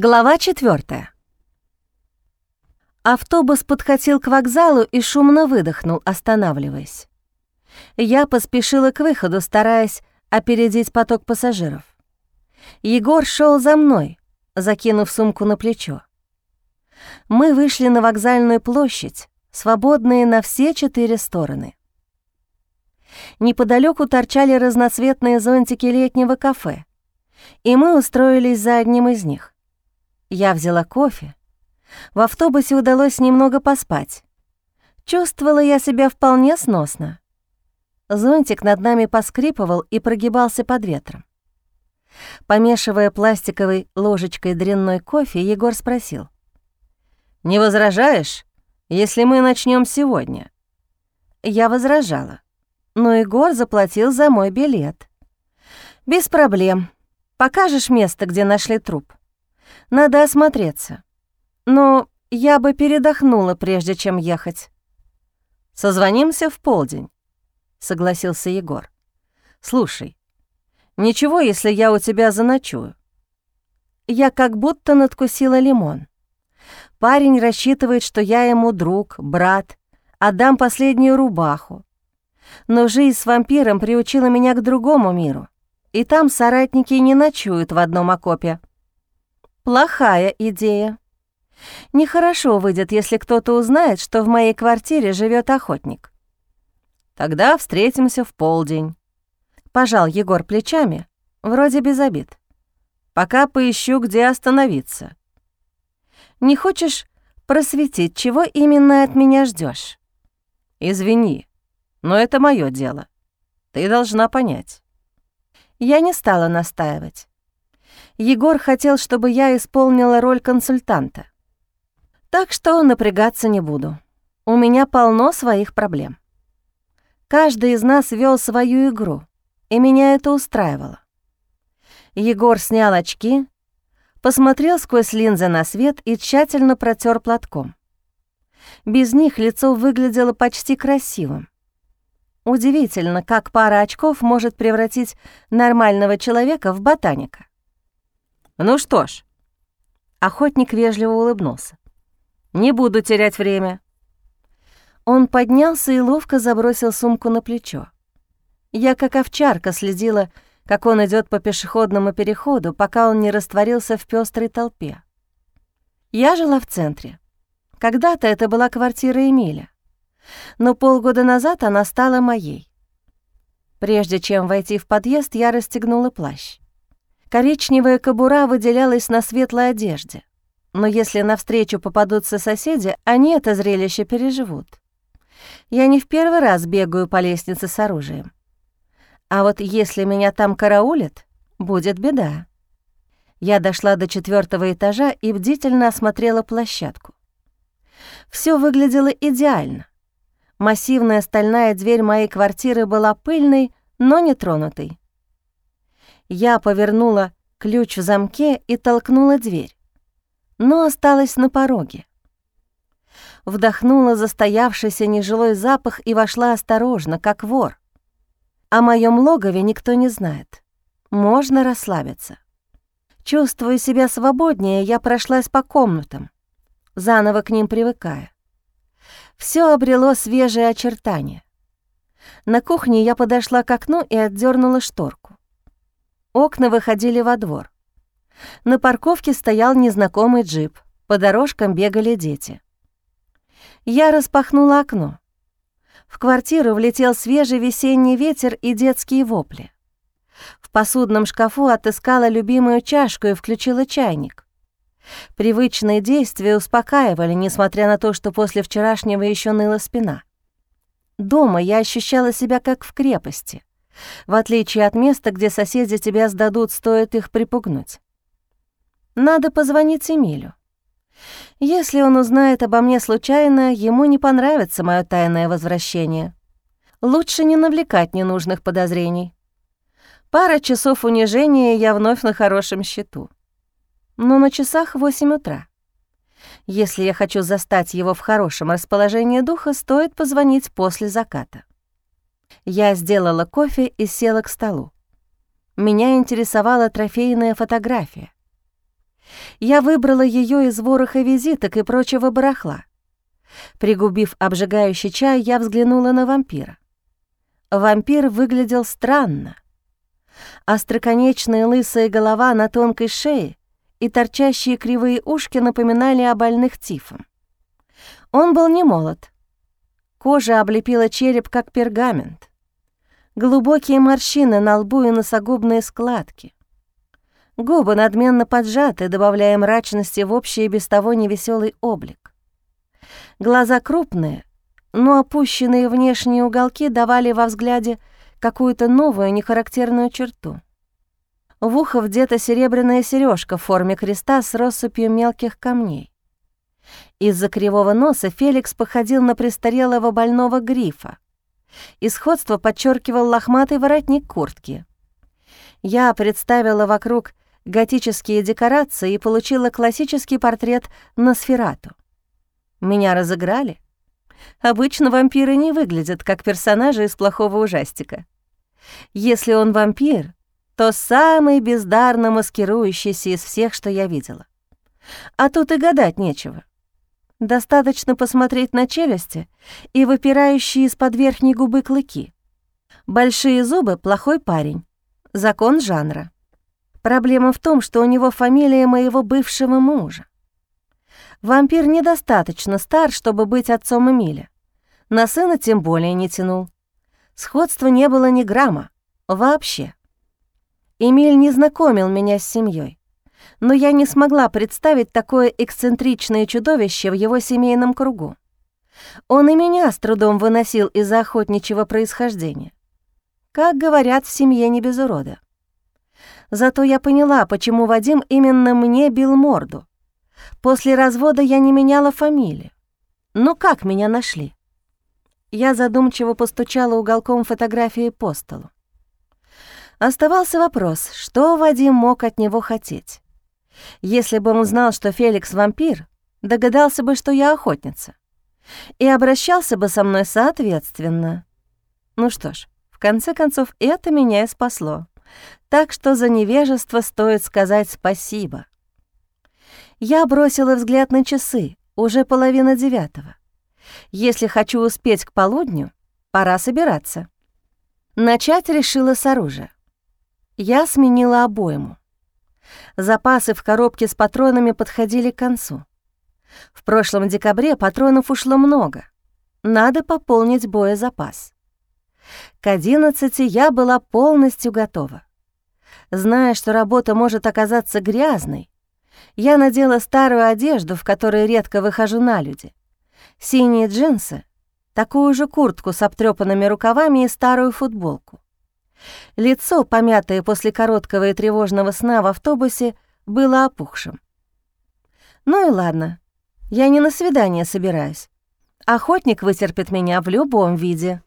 Глава четвертая. Автобус подкатил к вокзалу и шумно выдохнул, останавливаясь. Я поспешила к выходу, стараясь опередить поток пассажиров. Егор шел за мной, закинув сумку на плечо. Мы вышли на вокзальную площадь, свободные на все четыре стороны. Неподалеку торчали разноцветные зонтики летнего кафе, и мы устроились за одним из них. Я взяла кофе. В автобусе удалось немного поспать. Чувствовала я себя вполне сносно. Зонтик над нами поскрипывал и прогибался под ветром. Помешивая пластиковой ложечкой дрянной кофе, Егор спросил. «Не возражаешь, если мы начнем сегодня?» Я возражала, но Егор заплатил за мой билет. «Без проблем. Покажешь место, где нашли труп?» Надо осмотреться. Но я бы передохнула, прежде чем ехать. Созвонимся в полдень, согласился Егор. Слушай, ничего, если я у тебя заночую. Я как будто надкусила лимон. Парень рассчитывает, что я ему друг, брат, отдам последнюю рубаху. Но жизнь с вампиром приучила меня к другому миру, и там соратники не ночуют в одном окопе. Плохая идея. Нехорошо выйдет, если кто-то узнает, что в моей квартире живет охотник. Тогда встретимся в полдень. Пожал Егор плечами, вроде без обид. Пока поищу, где остановиться. Не хочешь просветить, чего именно от меня ждешь? Извини, но это мое дело. Ты должна понять. Я не стала настаивать. Егор хотел, чтобы я исполнила роль консультанта. Так что напрягаться не буду. У меня полно своих проблем. Каждый из нас вел свою игру, и меня это устраивало. Егор снял очки, посмотрел сквозь линзы на свет и тщательно протер платком. Без них лицо выглядело почти красивым. Удивительно, как пара очков может превратить нормального человека в ботаника. «Ну что ж». Охотник вежливо улыбнулся. «Не буду терять время». Он поднялся и ловко забросил сумку на плечо. Я, как овчарка, следила, как он идет по пешеходному переходу, пока он не растворился в пестрой толпе. Я жила в центре. Когда-то это была квартира Эмиля, но полгода назад она стала моей. Прежде чем войти в подъезд, я расстегнула плащ. Коричневая кобура выделялась на светлой одежде. Но если навстречу попадутся соседи, они это зрелище переживут. Я не в первый раз бегаю по лестнице с оружием. А вот если меня там караулят, будет беда. Я дошла до четвертого этажа и бдительно осмотрела площадку. Все выглядело идеально. Массивная стальная дверь моей квартиры была пыльной, но не тронутой. Я повернула ключ в замке и толкнула дверь, но осталась на пороге. Вдохнула застоявшийся нежилой запах и вошла осторожно, как вор. О моем логове никто не знает. Можно расслабиться. Чувствуя себя свободнее, я прошлась по комнатам, заново к ним привыкая. Все обрело свежие очертания. На кухне я подошла к окну и отдернула шторку. Окна выходили во двор. На парковке стоял незнакомый джип, по дорожкам бегали дети. Я распахнула окно. В квартиру влетел свежий весенний ветер и детские вопли. В посудном шкафу отыскала любимую чашку и включила чайник. Привычные действия успокаивали, несмотря на то, что после вчерашнего еще ныла спина. Дома я ощущала себя как в крепости в отличие от места, где соседи тебя сдадут, стоит их припугнуть. Надо позвонить Эмилю. Если он узнает обо мне случайно, ему не понравится мое тайное возвращение. Лучше не навлекать ненужных подозрений. Пара часов унижения, я вновь на хорошем счету. Но на часах 8 утра. Если я хочу застать его в хорошем расположении духа, стоит позвонить после заката. Я сделала кофе и села к столу. Меня интересовала трофейная фотография. Я выбрала ее из вороха визиток и прочего барахла. Пригубив обжигающий чай, я взглянула на вампира. Вампир выглядел странно. Остроконечная лысая голова на тонкой шее и торчащие кривые ушки напоминали о больных тифом. Он был не молод. Кожа облепила череп, как пергамент. Глубокие морщины на лбу и носогубные складки. Губы надменно поджаты, добавляя мрачности в общий и без того невеселый облик. Глаза крупные, но опущенные внешние уголки давали во взгляде какую-то новую нехарактерную черту. В ухо вдета серебряная сережка в форме креста с россыпью мелких камней. Из-за кривого носа Феликс походил на престарелого больного грифа. И сходство подчеркивал лохматый воротник куртки. Я представила вокруг готические декорации и получила классический портрет Носферату. Меня разыграли. Обычно вампиры не выглядят как персонажи из плохого ужастика. Если он вампир, то самый бездарно маскирующийся из всех, что я видела. А тут и гадать нечего. Достаточно посмотреть на челюсти и выпирающие из-под верхней губы клыки. Большие зубы — плохой парень. Закон жанра. Проблема в том, что у него фамилия моего бывшего мужа. Вампир недостаточно стар, чтобы быть отцом Эмиля. На сына тем более не тянул. Сходства не было ни грамма. Вообще. Эмиль не знакомил меня с семьей, но я не смогла представить такое эксцентричное чудовище в его семейном кругу. Он и меня с трудом выносил из-за охотничьего происхождения. Как говорят, в семье не без урода. Зато я поняла, почему Вадим именно мне бил морду. После развода я не меняла фамилию. Ну как меня нашли? Я задумчиво постучала уголком фотографии по столу. Оставался вопрос, что Вадим мог от него хотеть. Если бы он знал, что Феликс вампир, догадался бы, что я охотница. И обращался бы со мной соответственно. Ну что ж, в конце концов, это меня и спасло так что за невежество стоит сказать спасибо. Я бросила взгляд на часы, уже половина девятого. Если хочу успеть к полудню, пора собираться. Начать решила с оружия. Я сменила обойму. Запасы в коробке с патронами подходили к концу. В прошлом декабре патронов ушло много. Надо пополнить боезапас. К одиннадцати я была полностью готова. Зная, что работа может оказаться грязной, я надела старую одежду, в которой редко выхожу на люди. Синие джинсы, такую же куртку с обтрёпанными рукавами и старую футболку. Лицо, помятое после короткого и тревожного сна в автобусе, было опухшим. Ну и ладно, я не на свидание собираюсь. Охотник вытерпит меня в любом виде.